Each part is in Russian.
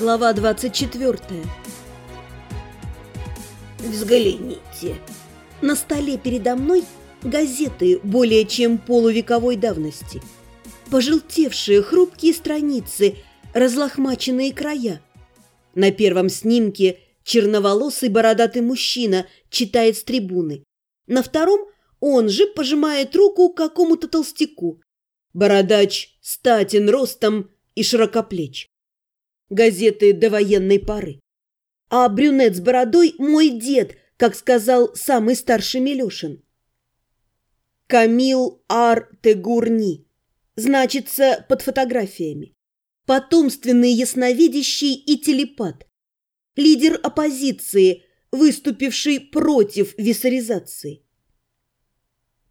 Глава 24. Взгляните. На столе передо мной газеты более чем полувековой давности. Пожелтевшие хрупкие страницы, разлохмаченные края. На первом снимке черноволосый бородатый мужчина читает с трибуны. На втором он же пожимает руку какому-то толстяку. Бородач статен ростом и широкоплеч газеты до военной поры. А брюнет с бородой – мой дед, как сказал самый старший Милешин. Камил Ар Тегурни. Значится под фотографиями. Потомственный ясновидящий и телепат. Лидер оппозиции, выступивший против виссаризации.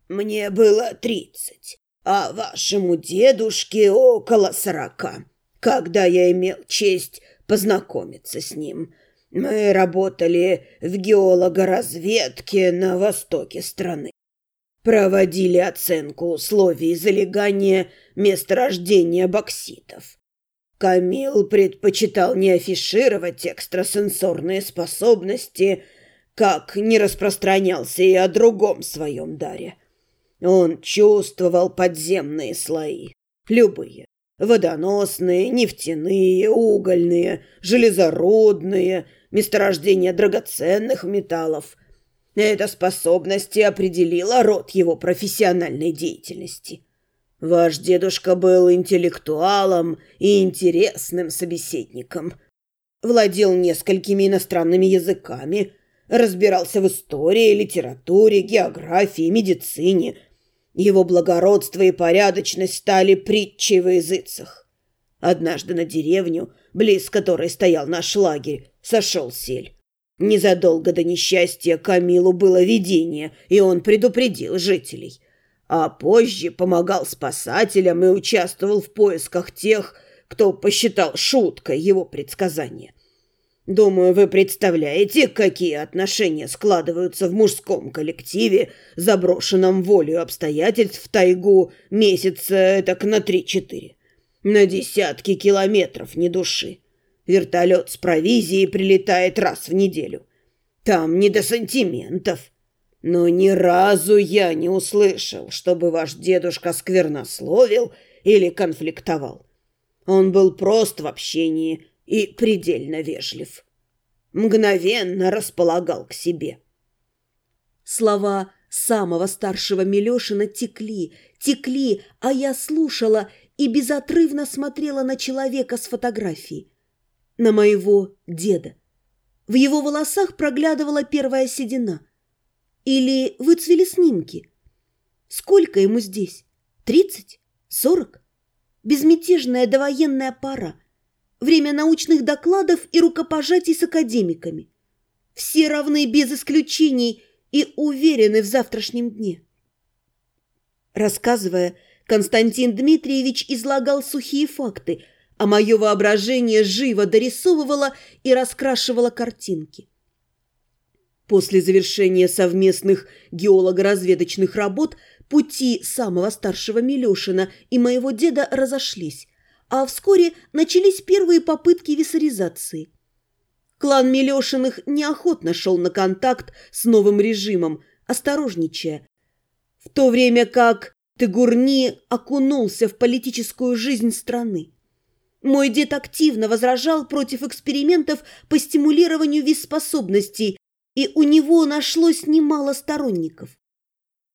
Мне было тридцать, а вашему дедушке около сорока когда я имел честь познакомиться с ним. Мы работали в геологоразведке на востоке страны. Проводили оценку условий залегания месторождения бокситов. Камил предпочитал не афишировать экстрасенсорные способности, как не распространялся и о другом своем даре. Он чувствовал подземные слои, любые, Водоносные, нефтяные, угольные, железородные, месторождения драгоценных металлов. Эта способность определила род его профессиональной деятельности. Ваш дедушка был интеллектуалом и интересным собеседником. Владел несколькими иностранными языками, разбирался в истории, литературе, географии, медицине – его благородство и порядочность стали притчей во языцах. Однажды на деревню, близ которой стоял наш лагерь, сошел сель. Незадолго до несчастья Камилу было видение, и он предупредил жителей. А позже помогал спасателям и участвовал в поисках тех, кто посчитал шуткой его предсказания. Думаю, вы представляете, какие отношения складываются в мужском коллективе, заброшенном волею обстоятельств в тайгу месяца так на три-четыре. На десятки километров ни души. Вертолет с провизией прилетает раз в неделю. Там не до сантиментов. Но ни разу я не услышал, чтобы ваш дедушка сквернословил или конфликтовал. Он был прост в общении – и предельно вежлив. Мгновенно располагал к себе. Слова самого старшего Милешина текли, текли, а я слушала и безотрывно смотрела на человека с фотографией, на моего деда. В его волосах проглядывала первая седина. Или выцвели снимки. Сколько ему здесь? Тридцать? Сорок? Безмятежная довоенная пара – время научных докладов и рукопожатий с академиками. Все равны без исключений и уверены в завтрашнем дне. Рассказывая, Константин Дмитриевич излагал сухие факты, а мое воображение живо дорисовывало и раскрашивало картинки. После завершения совместных геолого-разведочных работ пути самого старшего Милешина и моего деда разошлись, а вскоре начались первые попытки виссаризации. Клан Милешиных неохотно шел на контакт с новым режимом, осторожничая, в то время как Тыгурни окунулся в политическую жизнь страны. Мой дед активно возражал против экспериментов по стимулированию виспособностей, и у него нашлось немало сторонников.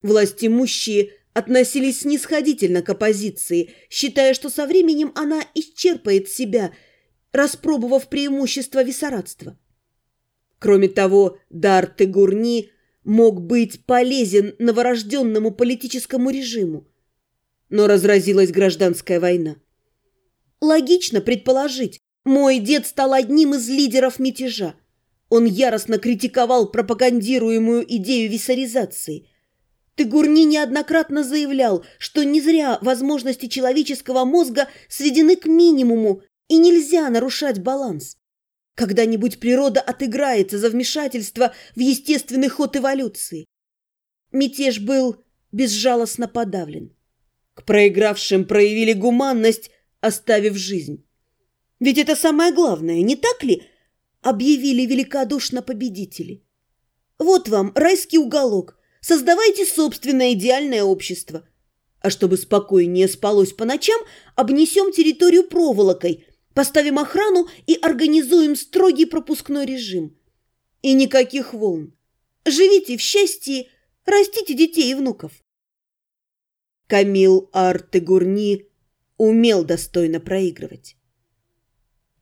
Власть имущие относились снисходительно к оппозиции, считая, что со временем она исчерпает себя, распробовав преимущество виссарадства. Кроме того, дар Тегурни мог быть полезен новорожденному политическому режиму. Но разразилась гражданская война. Логично предположить, мой дед стал одним из лидеров мятежа. Он яростно критиковал пропагандируемую идею виссаризации – Тыгурни неоднократно заявлял, что не зря возможности человеческого мозга сведены к минимуму и нельзя нарушать баланс. Когда-нибудь природа отыграется за вмешательство в естественный ход эволюции. Мятеж был безжалостно подавлен. К проигравшим проявили гуманность, оставив жизнь. Ведь это самое главное, не так ли? Объявили великодушно победители. Вот вам райский уголок. Создавайте собственное идеальное общество. А чтобы спокойнее спалось по ночам, обнесем территорию проволокой, поставим охрану и организуем строгий пропускной режим. И никаких волн. Живите в счастье, растите детей и внуков. Камил Артегурни умел достойно проигрывать.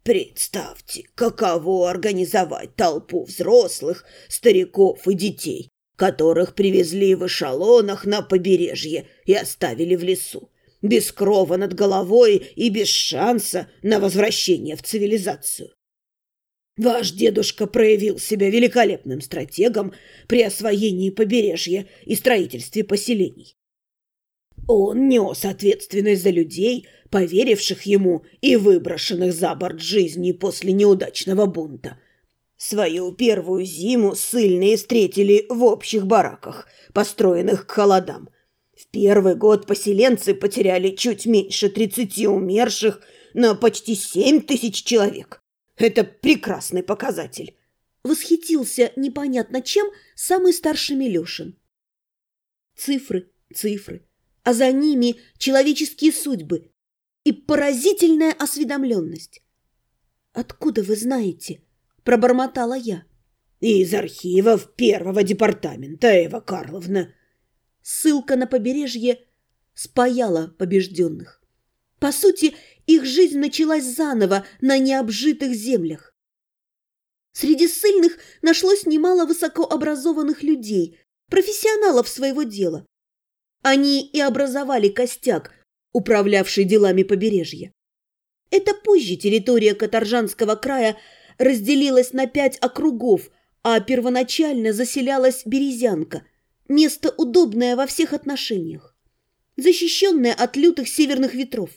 Представьте, каково организовать толпу взрослых, стариков и детей, которых привезли в эшелонах на побережье и оставили в лесу, без крова над головой и без шанса на возвращение в цивилизацию. Ваш дедушка проявил себя великолепным стратегом при освоении побережья и строительстве поселений. Он нес ответственность за людей, поверивших ему и выброшенных за борт жизни после неудачного бунта. Свою первую зиму ссыльные встретили в общих бараках, построенных к холодам. В первый год поселенцы потеряли чуть меньше тридцати умерших на почти семь тысяч человек. Это прекрасный показатель. Восхитился непонятно чем самый старший Милешин. Цифры, цифры а за ними человеческие судьбы и поразительная осведомленность. «Откуда вы знаете?» – пробормотала я. «Из архивов первого департамента, Эва Карловна». Ссылка на побережье спаяла побежденных. По сути, их жизнь началась заново на необжитых землях. Среди ссыльных нашлось немало высокообразованных людей, профессионалов своего дела. Они и образовали костяк, управлявший делами побережья. Это позже территория Каторжанского края разделилась на пять округов, а первоначально заселялась Березянка, место удобное во всех отношениях. Защищенное от лютых северных ветров.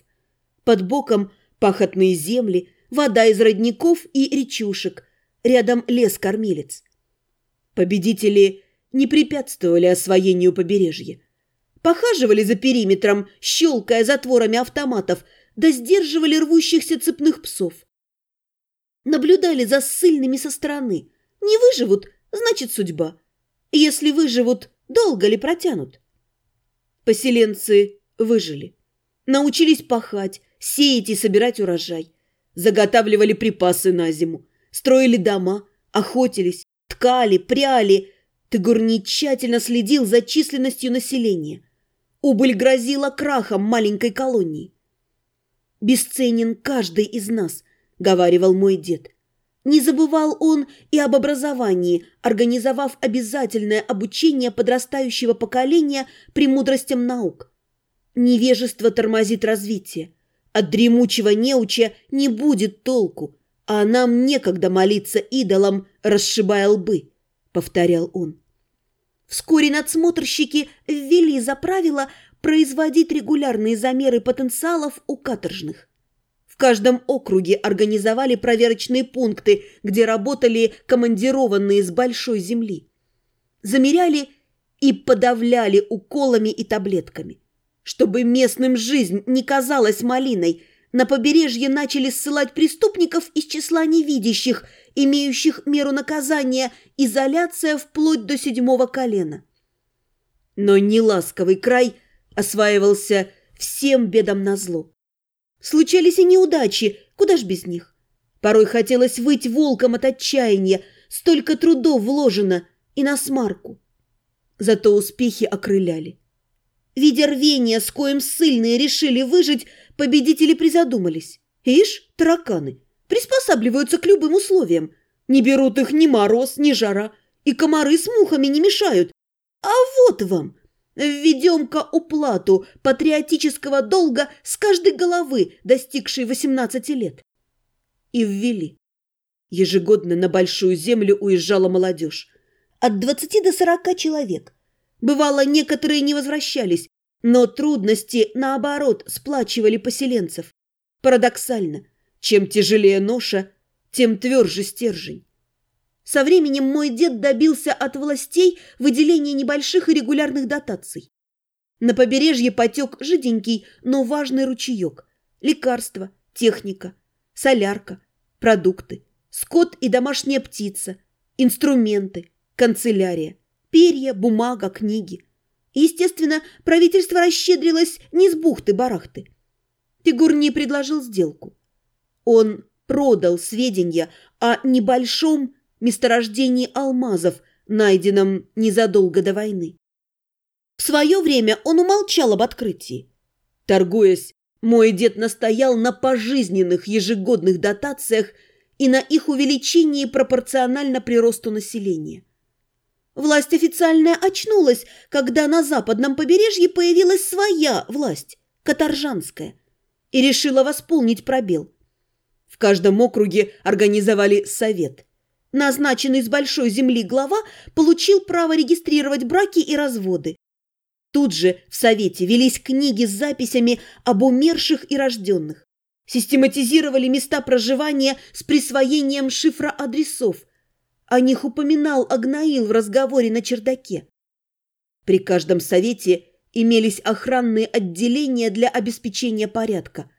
Под боком пахотные земли, вода из родников и речушек, рядом лес-кормилец. Победители не препятствовали освоению побережья похаживали за периметром, щелкая затворами автоматов, да сдерживали рвущихся цепных псов. Наблюдали за ссыльными со стороны. Не выживут, значит судьба. Если выживут, долго ли протянут? Поселенцы выжили. Научились пахать, сеять и собирать урожай. Заготавливали припасы на зиму. Строили дома, охотились, ткали, пряли. Тыгурни тщательно следил за численностью населения. Убыль грозила крахом маленькой колонии. «Бесценен каждый из нас», — говаривал мой дед. Не забывал он и об образовании, организовав обязательное обучение подрастающего поколения премудростям наук. Невежество тормозит развитие. От дремучего неуча не будет толку, а нам некогда молиться идолам, расшибая лбы, — повторял он. Вскоре надсмотрщики ввели за правило производить регулярные замеры потенциалов у каторжных. В каждом округе организовали проверочные пункты, где работали командированные с большой земли. Замеряли и подавляли уколами и таблетками. Чтобы местным жизнь не казалась малиной, на побережье начали ссылать преступников из числа невидящих – имеющих меру наказания изоляция вплоть до седьмого колена. Но неласковый край осваивался всем бедам назло. Случались и неудачи, куда ж без них. Порой хотелось выть волком от отчаяния, столько трудов вложено и на смарку. Зато успехи окрыляли. Видя рвение, с коим ссыльные решили выжить, победители призадумались. Ишь, тараканы, Приспосабливаются к любым условиям. Не берут их ни мороз, ни жара. И комары с мухами не мешают. А вот вам. Введем-ка уплату патриотического долга с каждой головы, достигшей 18 лет. И ввели. Ежегодно на Большую Землю уезжала молодежь. От 20 до 40 человек. Бывало, некоторые не возвращались, но трудности, наоборот, сплачивали поселенцев. Парадоксально – чем тяжелее ноша, тем тверже стержень. Со временем мой дед добился от властей выделения небольших и регулярных дотаций. На побережье потек жиденький, но важный ручеек. Лекарства, техника. солярка, продукты, скот и домашняя птица, инструменты, канцелярия, перья, бумага, книги. Естественно, правительство расщедрилось не с бухты-барахты. Фигурни предложил сделку. Он продал сведения о небольшом месторождении алмазов, найденном незадолго до войны. В свое время он умолчал об открытии. Торгуясь, мой дед настоял на пожизненных ежегодных дотациях и на их увеличении пропорционально приросту населения. Власть официальная очнулась, когда на западном побережье появилась своя власть, каторжанская, и решила восполнить пробел. В каждом округе организовали совет. Назначенный с большой земли глава получил право регистрировать браки и разводы. Тут же в совете велись книги с записями об умерших и рожденных. Систематизировали места проживания с присвоением шифра адресов – о них упоминал Агнаил в разговоре на чердаке. При каждом совете имелись охранные отделения для обеспечения порядка,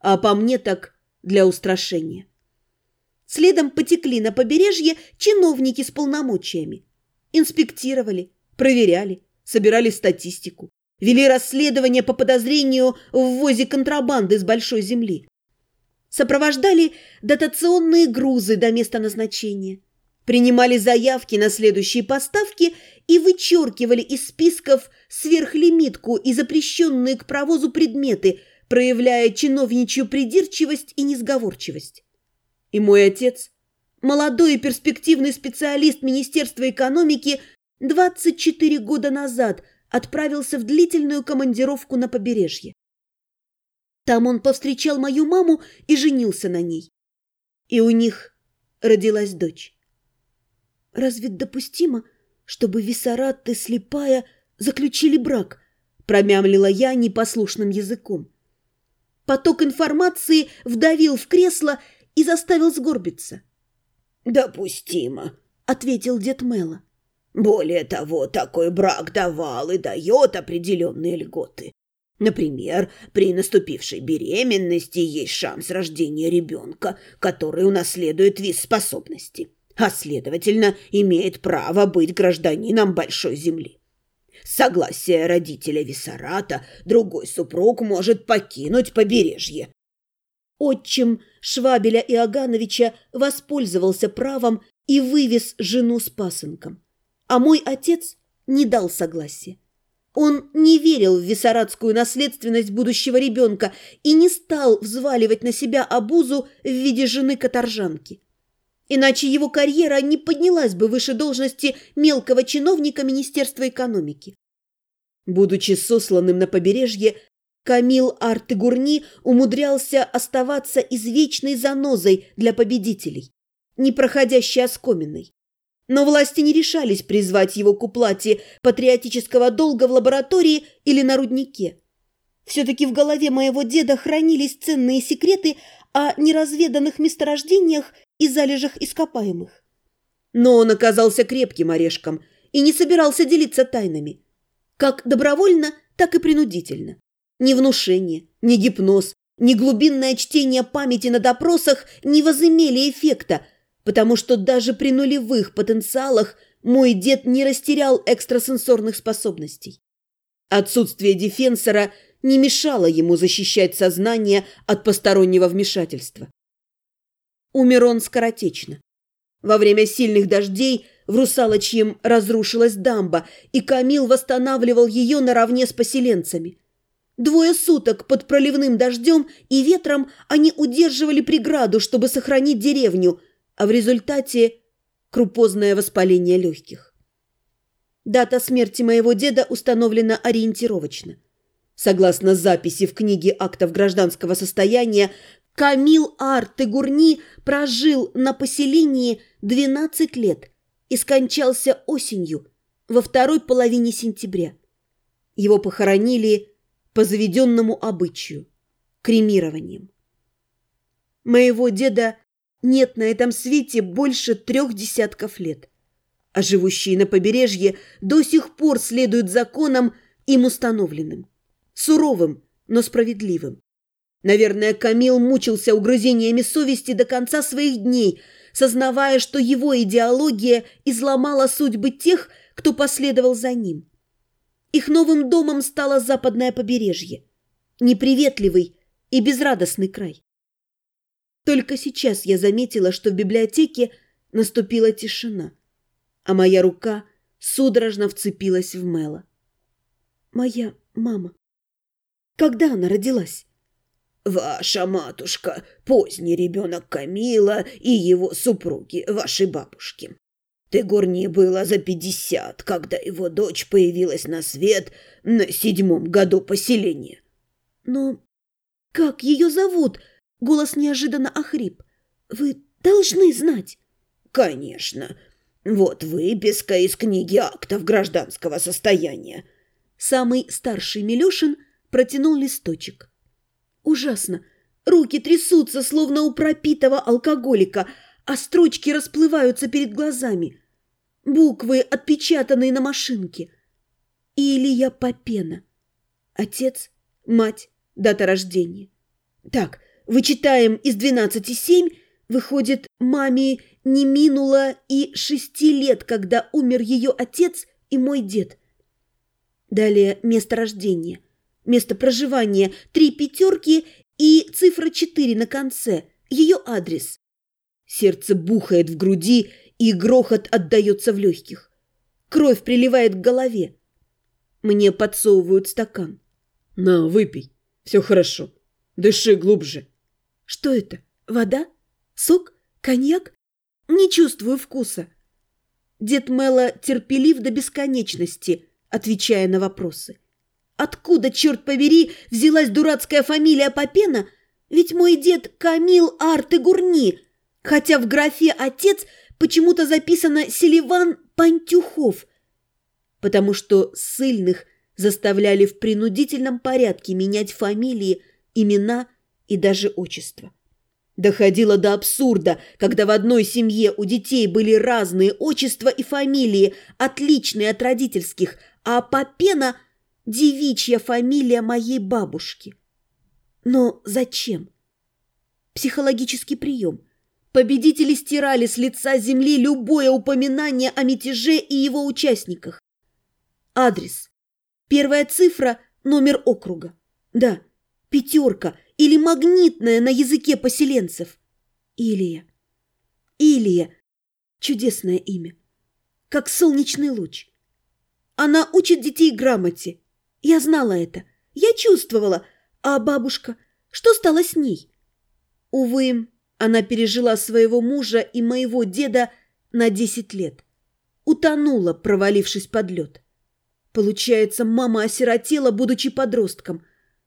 а по мне так для устрашения. Следом потекли на побережье чиновники с полномочиями. Инспектировали, проверяли, собирали статистику, вели расследование по подозрению в ввозе контрабанды с большой земли. Сопровождали дотационные грузы до места назначения – принимали заявки на следующие поставки и вычеркивали из списков сверхлимитку и запрещенные к провозу предметы, проявляя чиновничью придирчивость и несговорчивость. И мой отец, молодой и перспективный специалист Министерства экономики, 24 года назад отправился в длительную командировку на побережье. Там он повстречал мою маму и женился на ней. И у них родилась дочь. Разве допустимо, чтобы Виссарат и слепая заключили брак? Промямлила я непослушным языком. Поток информации вдавил в кресло и заставил сгорбиться. «Допустимо», — ответил дед Мэла. «Более того, такой брак давал и дает определенные льготы. Например, при наступившей беременности есть шанс рождения ребенка, который унаследует вид способности а, следовательно, имеет право быть гражданином Большой Земли. С согласия родителя Виссарата другой супруг может покинуть побережье. Отчим Швабеля Иогановича воспользовался правом и вывез жену с пасынком. А мой отец не дал согласия. Он не верил в виссаратскую наследственность будущего ребенка и не стал взваливать на себя обузу в виде жены каторжанки иначе его карьера не поднялась бы выше должности мелкого чиновника Министерства экономики. Будучи сосланным на побережье, Камил Артегурни умудрялся оставаться извечной занозой для победителей, не проходящей оскоменной. Но власти не решались призвать его к уплате патриотического долга в лаборатории или на руднике. Все-таки в голове моего деда хранились ценные секреты о неразведанных месторождениях и залежах ископаемых. Но он оказался крепким орешком и не собирался делиться тайнами. Как добровольно, так и принудительно. Ни внушение, ни гипноз, ни глубинное чтение памяти на допросах не возымели эффекта, потому что даже при нулевых потенциалах мой дед не растерял экстрасенсорных способностей. Отсутствие дефенсора не мешало ему защищать сознание от постороннего вмешательства. Умер он скоротечно. Во время сильных дождей в Русалочьем разрушилась дамба, и Камил восстанавливал ее наравне с поселенцами. Двое суток под проливным дождем и ветром они удерживали преграду, чтобы сохранить деревню, а в результате крупозное воспаление легких. Дата смерти моего деда установлена ориентировочно. Согласно записи в книге актов гражданского состояния, Камил Ар-Тегурни прожил на поселении 12 лет и скончался осенью, во второй половине сентября. Его похоронили по заведенному обычаю – кремированием. Моего деда нет на этом свете больше трех десятков лет, а живущие на побережье до сих пор следуют законам им установленным, суровым, но справедливым. Наверное, Камил мучился угрызениями совести до конца своих дней, сознавая, что его идеология изломала судьбы тех, кто последовал за ним. Их новым домом стало западное побережье, неприветливый и безрадостный край. Только сейчас я заметила, что в библиотеке наступила тишина, а моя рука судорожно вцепилась в Мэла. Моя мама. Когда она родилась? Ваша матушка, поздний ребенок Камила и его супруги, вашей бабушки. Тегурни было за пятьдесят, когда его дочь появилась на свет на седьмом году поселения. Но как ее зовут? Голос неожиданно охрип. Вы должны знать. Конечно. Вот выписка из книги актов гражданского состояния. Самый старший Милешин протянул листочек. Ужасно. Руки трясутся, словно у пропитого алкоголика, а строчки расплываются перед глазами. Буквы, отпечатанные на машинке. Илья Попена. Отец, мать, дата рождения. Так, вычитаем из двенадцати семь, выходит, маме не минуло и шести лет, когда умер ее отец и мой дед. Далее место рождения – место проживания, три пятерки и цифра четыре на конце, ее адрес. Сердце бухает в груди, и грохот отдается в легких. Кровь приливает к голове. Мне подсовывают стакан. «На, выпей. Все хорошо. Дыши глубже». «Что это? Вода? Сок? Коньяк? Не чувствую вкуса». Дед Мэла терпелив до бесконечности, отвечая на вопросы. Откуда, черт побери, взялась дурацкая фамилия Попена? Ведь мой дед Камил Арты Гурни, хотя в графе «отец» почему-то записано «Селиван Пантюхов», потому что ссыльных заставляли в принудительном порядке менять фамилии, имена и уже отчество. Доходило до абсурда, когда в одной семье у детей были разные отчества и фамилии, отличные от родительских, а Попена – девичья фамилия моей бабушки. Но зачем? Психологический прием. Победители стирали с лица земли любое упоминание о мятеже и его участниках. Адрес. Первая цифра – номер округа. Да, пятерка или магнитная на языке поселенцев. Илия. Илия. Чудесное имя. Как солнечный луч. Она учит детей грамоте. Я знала это. Я чувствовала. А бабушка? Что стало с ней? Увы, она пережила своего мужа и моего деда на десять лет. Утонула, провалившись под лед. Получается, мама осиротела, будучи подростком.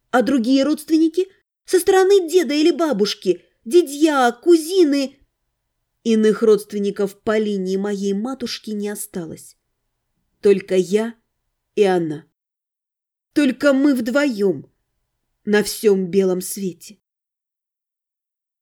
А другие родственники? Со стороны деда или бабушки? Дедья, кузины? Иных родственников по линии моей матушки не осталось. Только я и она. Только мы вдвоем на всем белом свете.